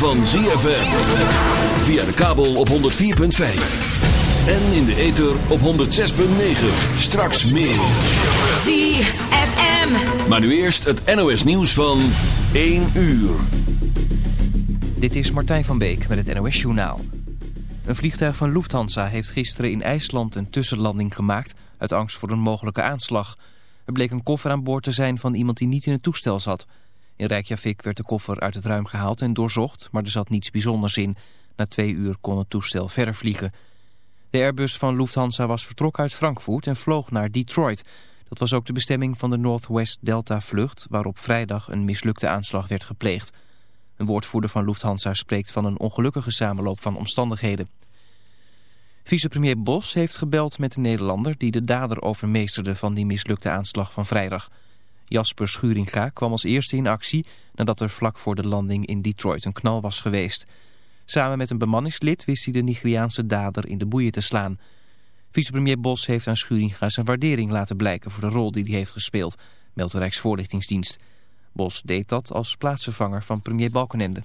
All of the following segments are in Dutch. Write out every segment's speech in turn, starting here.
van ZFM. Via de kabel op 104.5. En in de ether op 106.9. Straks meer. ZFM. Maar nu eerst het NOS nieuws van 1 uur. Dit is Martijn van Beek met het NOS Journaal. Een vliegtuig van Lufthansa heeft gisteren in IJsland een tussenlanding gemaakt... uit angst voor een mogelijke aanslag. Er bleek een koffer aan boord te zijn van iemand die niet in het toestel zat... In Reykjavik werd de koffer uit het ruim gehaald en doorzocht, maar er zat niets bijzonders in. Na twee uur kon het toestel verder vliegen. De Airbus van Lufthansa was vertrokken uit Frankfurt en vloog naar Detroit. Dat was ook de bestemming van de Northwest Delta vlucht, waarop vrijdag een mislukte aanslag werd gepleegd. Een woordvoerder van Lufthansa spreekt van een ongelukkige samenloop van omstandigheden. Vicepremier Bos heeft gebeld met de Nederlander die de dader overmeesterde van die mislukte aanslag van vrijdag. Jasper Schuringa kwam als eerste in actie nadat er vlak voor de landing in Detroit een knal was geweest. Samen met een bemanningslid wist hij de Nigeriaanse dader in de boeien te slaan. Vicepremier Bos heeft aan Schuringa zijn waardering laten blijken voor de rol die hij heeft gespeeld, meldt de Rijksvoorlichtingsdienst. Bos deed dat als plaatsvervanger van premier Balkenende.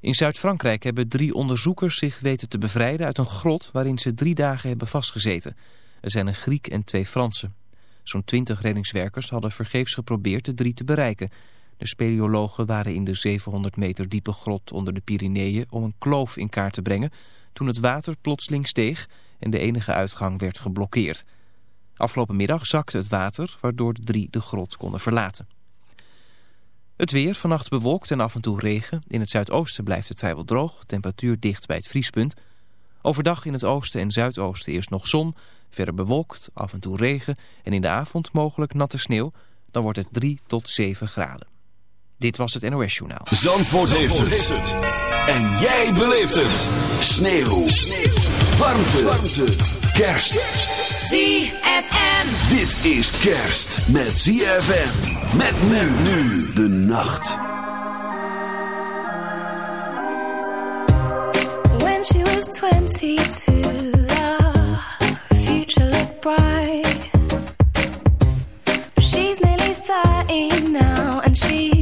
In Zuid-Frankrijk hebben drie onderzoekers zich weten te bevrijden uit een grot waarin ze drie dagen hebben vastgezeten. Er zijn een Griek en twee Fransen. Zo'n twintig reddingswerkers hadden vergeefs geprobeerd de drie te bereiken. De speleologen waren in de 700 meter diepe grot onder de Pyreneeën om een kloof in kaart te brengen... toen het water plotseling steeg en de enige uitgang werd geblokkeerd. Afgelopen middag zakte het water, waardoor de drie de grot konden verlaten. Het weer, vannacht bewolkt en af en toe regen. In het zuidoosten blijft het vrijwel droog, temperatuur dicht bij het vriespunt. Overdag in het oosten en zuidoosten eerst nog zon... Verder bewolkt, af en toe regen en in de avond mogelijk natte sneeuw. Dan wordt het 3 tot 7 graden. Dit was het NOS Journaal. Zandvoort, heeft, het. En jij beleeft het. Sneeuw. Sneeuw. Warmte. Warmte. Kerst. ZFM. Dit is kerst met ZFM. Met men nu de nacht. When she was 22 future looked bright. But she's nearly 30 now and she's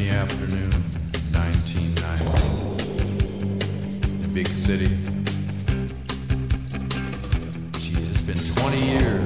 rainy afternoon, 1990. The big city. Jeez, it's been 20 years.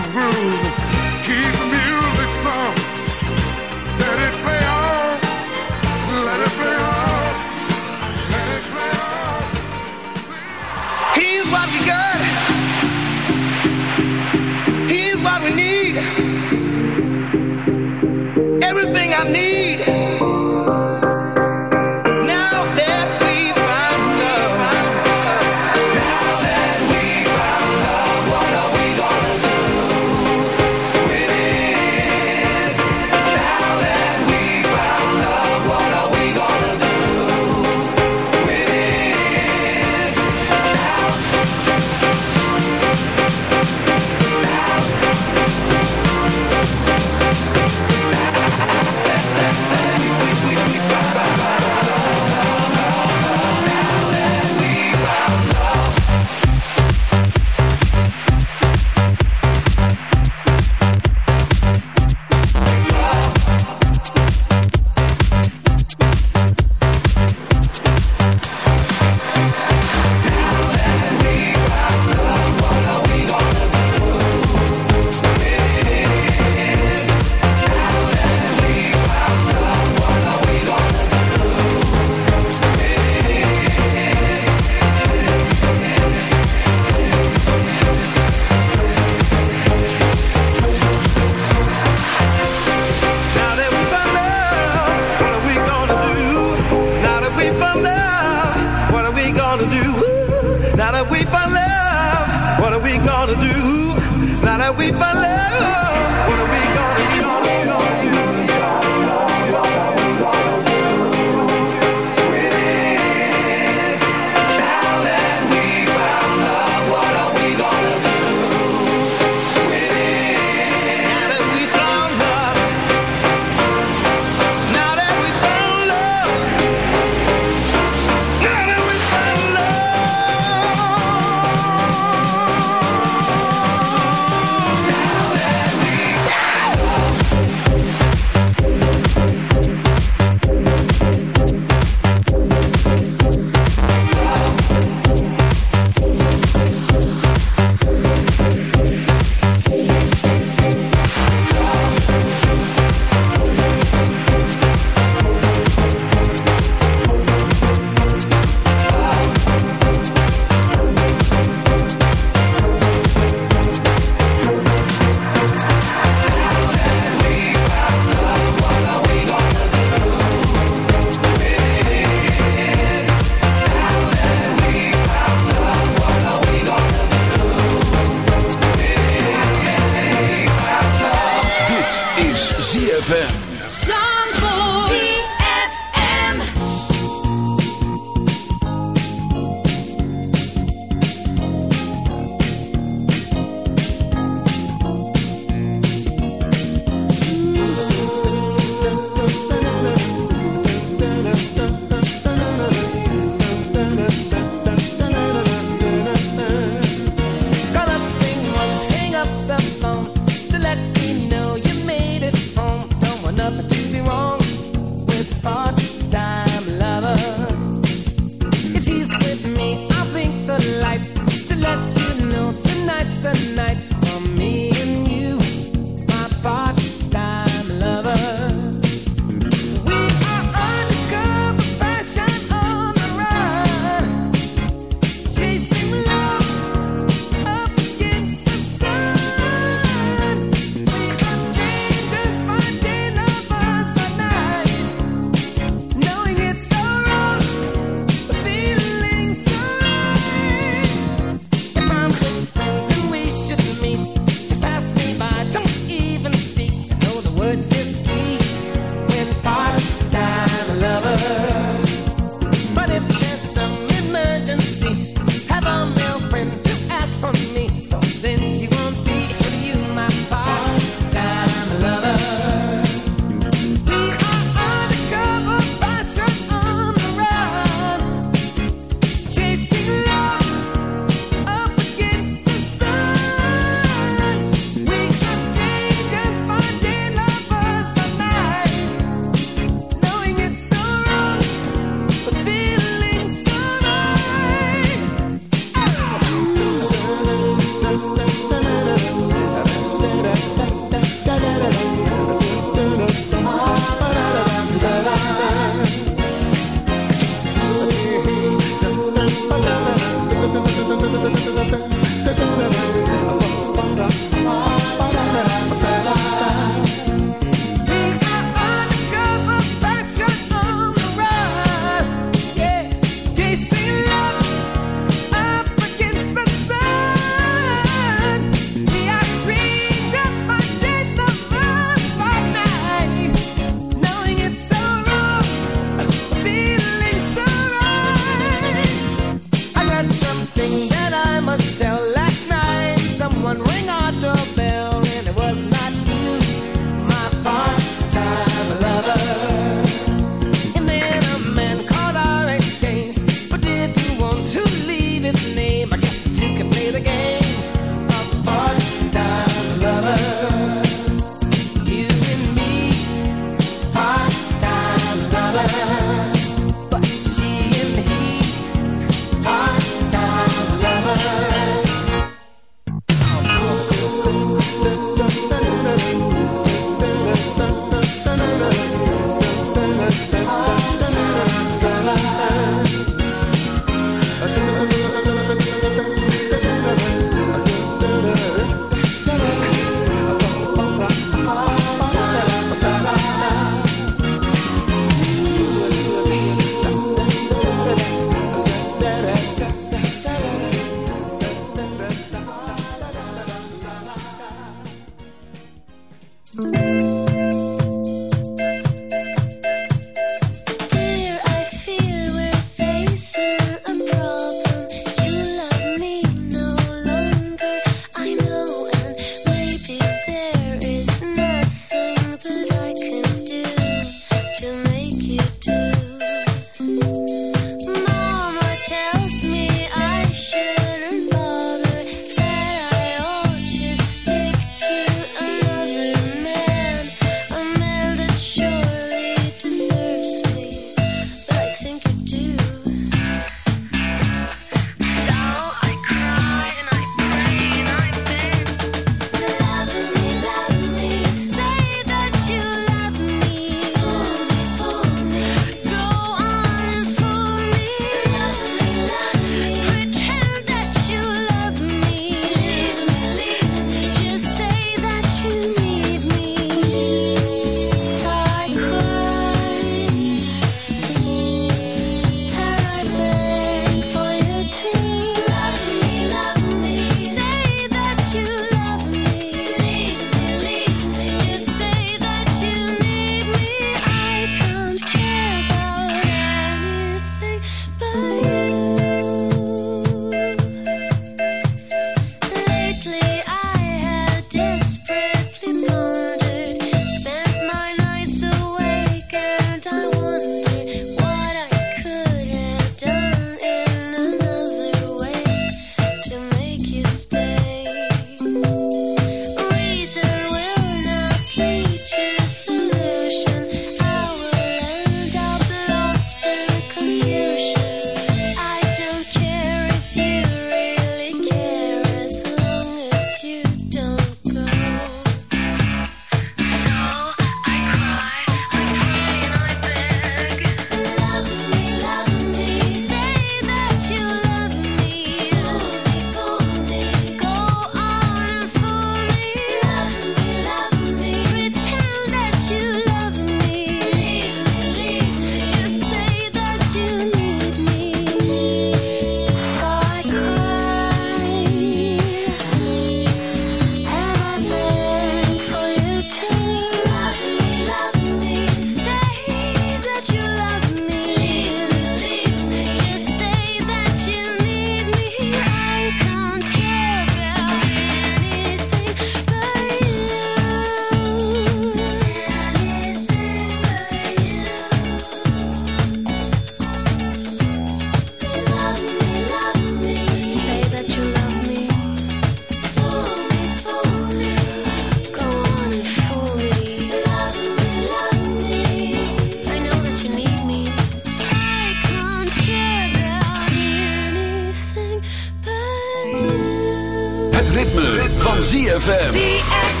ritme, van ZFM.